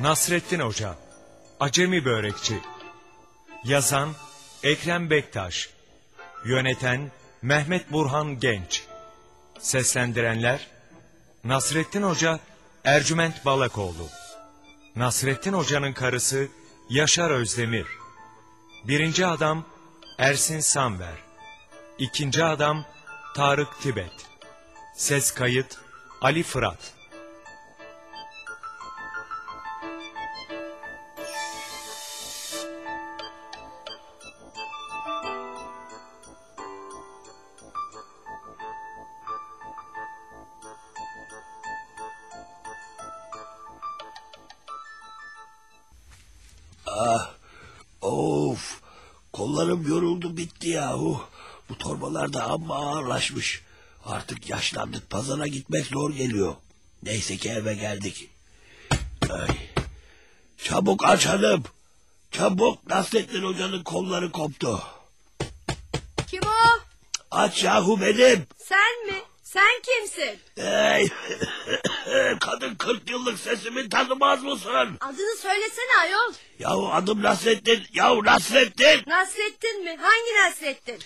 Nasrettin Hoca Acemi Börekçi. Yazan Ekrem Bektaş. Yöneten Mehmet Burhan Genç. Seslendirenler Nasrettin Hoca Ercüment Balakoğlu. Nasrettin Hoca'nın karısı Yaşar Özdemir. Birinci adam Ersin Samver. İkinci adam Tarık Tibet. Ses kayıt Ali Fırat kollarım yoruldu bitti yahu. Bu torbalar da amma ağırlaşmış. Artık yaşlandık pazara gitmek zor geliyor. Neyse ki eve geldik. Ay. Çabuk aç hanım. Çabuk Nasrettin Hoca'nın kolları koptu. Kim o? Aç yahu benim. Sen mi? Sen kimsin? Ey, kadın 40 yıllık sesimi tanımaz mısın? Adını söylesene ayol. Yahu adım Nasrettin. Yahu Nasrettin. Nasrettin mi? Hangi Nasrettin?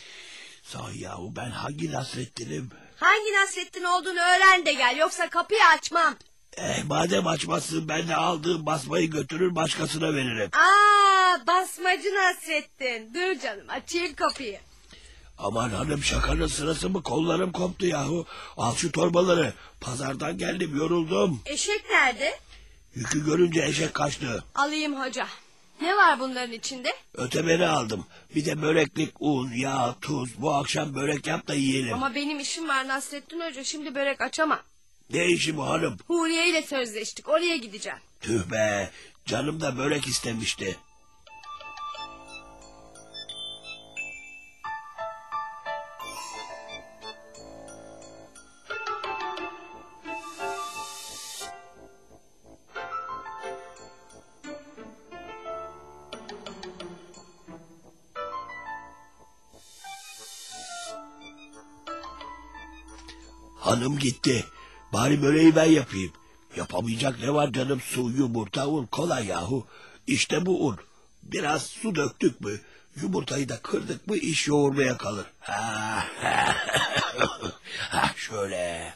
Sahi yahu ben hangi Nasrettin'im? Hangi Nasrettin olduğunu öğren de gel yoksa kapıyı açmam. Eh madem açmazsın ben de aldığım basmayı götürür başkasına veririm. Aa basmacı Nasrettin. Dur canım açayım kapıyı. Aman hanım şakanın sırası mı kollarım koptu yahu. Al şu torbaları. Pazardan geldim yoruldum. Eşek nerede? Yükü görünce eşek kaçtı. Alayım hoca. Ne var bunların içinde? Ötemeni aldım. Bir de böreklik un, yağ, tuz. Bu akşam börek yap da yiyelim. Ama benim işim var Nasrettin Hoca. Şimdi börek açamam. Ne işi bu hanım? Huriye ile sözleştik. Oraya gideceğim. Tüh be. Canım da börek istemişti. Hanım gitti. Bari böreği ben yapayım. Yapamayacak ne var canım su, yumurta, un kolay yahu. İşte bu un. Biraz su döktük mü yumurtayı da kırdık mı iş yoğurmaya kalır. Ha, ha, şöyle.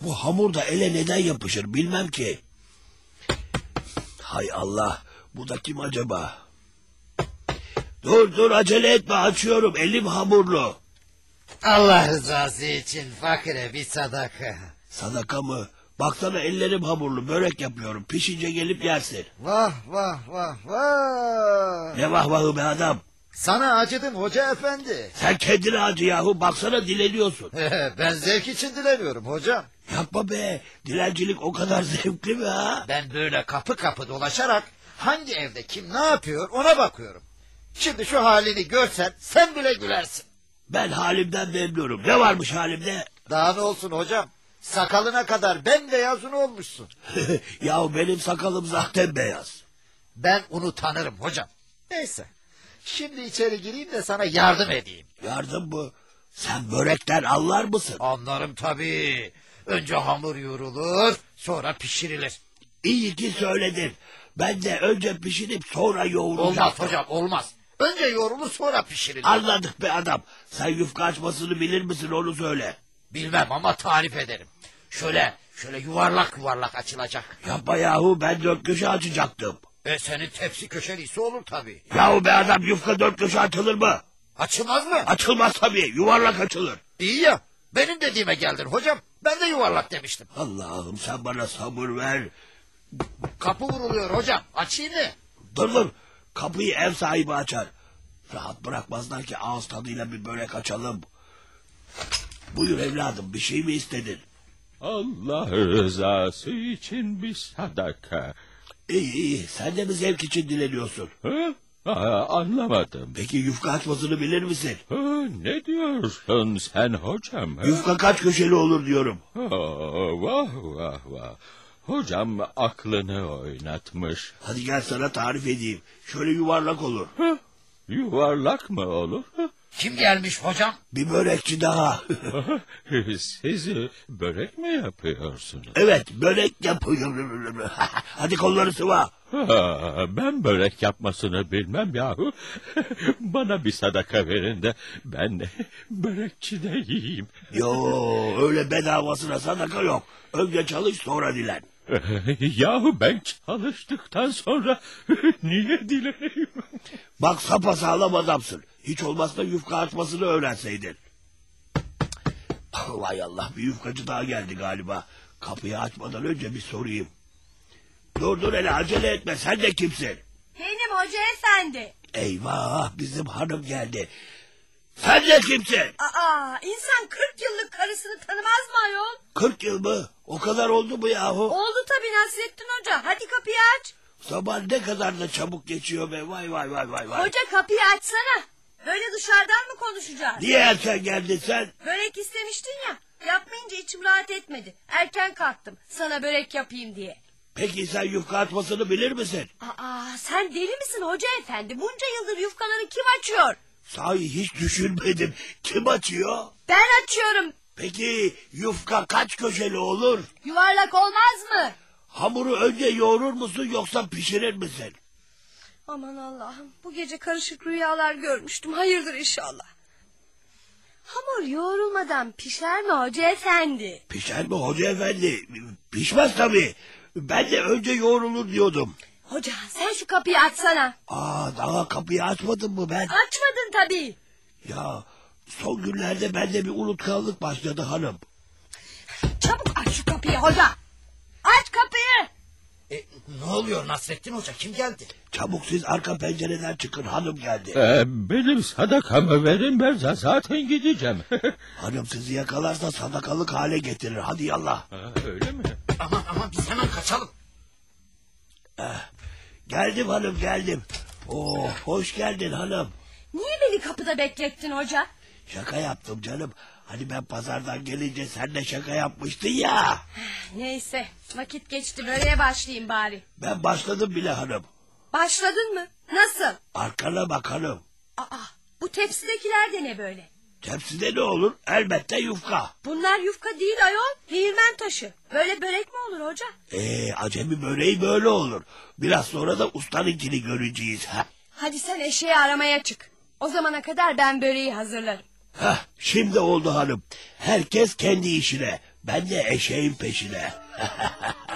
Bu hamur da ele neden yapışır bilmem ki. Hay Allah bu da kim acaba? Dur dur acele etme açıyorum elim hamurlu. Allah rızası için fakire bir sadaka. Sadaka mı? Baksana ellerim hamurlu börek yapıyorum. Pişince gelip yersin. Vah vah vah vah. Ne vah vahı be adam. Sana acıdım hoca efendi. Sen kendine acı yahu. Baksana dileniyorsun. ben zevk için dileniyorum hocam. Yapma be. Dilencilik o kadar zevkli mi ha? Ben böyle kapı kapı dolaşarak hangi evde kim ne yapıyor ona bakıyorum. Şimdi şu halini görsen sen bile gülersin. Ben halimden memnunum. Ne varmış halimde? Daha ne olsun hocam? Sakalına kadar bembeyazın olmuşsun. yahu benim sakalım zaten beyaz. Ben onu tanırım hocam. Neyse. Şimdi içeri gireyim de sana yardım edeyim. Yardım mı? Sen börekten anlar mısın? Anlarım tabii. Önce hamur yoğrulur, sonra pişirilir. İyi ki söyledin. Ben de önce pişirip sonra yoğuracağım. Olmaz hocam, olmaz. Önce yoğrulur, sonra pişirilir. Anladık be adam. Sen yufka açmasını bilir misin onu söyle. Bilmem ama tarif ederim. Şöyle, şöyle yuvarlak yuvarlak açılacak. Yapma yahu ben dört köşe açacaktım. E senin tepsi köşelisi olur tabii. Yahu be adam yufka dört köşe açılır mı? Açılmaz mı? Açılmaz tabii yuvarlak açılır. İyi ya, benim dediğime geldin hocam. Ben de yuvarlak demiştim. Allah'ım sen bana sabır ver. Kapı vuruluyor hocam, açayım mı? Dur dur kapıyı ev sahibi açar. Rahat bırakmazlar ki ağız tadıyla bir börek açalım. Buyur evladım bir şey mi istedin? Allah rızası için bir sadaka. İyi iyi sen de mi zevk için dileniyorsun? Ha? Aa, anlamadım. Peki yufka açmasını bilir misin? Ha, ne diyorsun sen hocam? Ha? Yufka kaç köşeli olur diyorum. Aa, vah vah vah. Hocam aklını oynatmış. Hadi gel sana tarif edeyim. Şöyle yuvarlak olur. Ha? Yuvarlak mı olur? Ha? Kim gelmiş hocam? Bir börekçi daha. Siz börek mi yapıyorsunuz? evet börek yapıyorum. Hadi kolları sıva. Ha, ben börek yapmasını bilmem yahu. Bana bir sadaka verin de ben de börekçide yiyeyim. Yo öyle bedavasına sadaka yok. Önce çalış sonra dilen. Yahu ben çalıştıktan sonra niye dileyim? Bak sapasağlam adamsın. Hiç olmazsa yufka açmasını öğrenseydin. Vay Allah bir yufkacı daha geldi galiba. Kapıyı açmadan önce bir sorayım. Dur dur hele acele etme sen de kimsin? Benim hoca efendi. Eyvah bizim hanım geldi. Sen de kimsin? Aa insan 40 yıllık karısını tanımaz mı ayol? 40 yıl mı? O kadar oldu mu yahu? Oldu Nasrettin Hoca. Hadi kapıyı aç. Zaman ne kadar da çabuk geçiyor be vay vay vay vay vay. Hoca kapıyı açsana. Böyle dışarıdan mı konuşacağız? Niye erken geldin sen? Börek istemiştin ya. Yapmayınca içim rahat etmedi. Erken kalktım. Sana börek yapayım diye. Peki sen yufka açmasını bilir misin? Aa sen deli misin hoca efendi? Bunca yıldır yufkaları kim açıyor? Sahi hiç düşünmedim. Kim açıyor? Ben açıyorum. Peki yufka kaç köşeli olur? Yuvarlak olmaz mı? Hamuru önce yoğurur musun yoksa pişirir misin? Aman Allah'ım bu gece karışık rüyalar görmüştüm. Hayırdır inşallah. Hamur yoğrulmadan pişer mi hoca efendi? Pişer mi hoca efendi? Pişmez tabii. Ben de önce yoğrulur diyordum. Hoca sen şu kapıyı açsana. Aa daha kapıyı açmadın mı ben? Açmadın tabii. Ya son günlerde bende bir unutkanlık başladı hanım. Çabuk aç şu kapıyı hoca. Aç kapıyı. E, ne oluyor Nasrettin Hoca kim geldi? Çabuk siz arka pencereden çıkın hanım geldi. Ee, benim sadakamı verin ben de zaten gideceğim. Hanım sizi yakalarsa sadakalık hale getirir. Hadi yallah. Ha, Öyle mi? Aman aman biz hemen kaçalım. Geldim hanım geldim. Oo, hoş geldin hanım. Niye beni kapıda beklettin hoca? Şaka yaptım canım. Hani ben pazardan gelince sen de şaka yapmıştın ya. Neyse vakit geçti böreğe başlayayım bari. Ben başladım bile hanım. Başladın mı? Nasıl? Arkana bak hanım. Aa bu tepsidekiler de ne böyle? Tepside ne olur? Elbette yufka. Bunlar yufka değil ayol. Değirmen taşı. Böyle börek mi olur hoca? Ee, acemi böreği böyle olur. Biraz sonra da ustanınkini göreceğiz. Heh. Hadi sen eşeği aramaya çık. O zamana kadar ben böreği hazırlarım. Heh, şimdi oldu hanım. Herkes kendi işine. Ben de eşeğin peşine.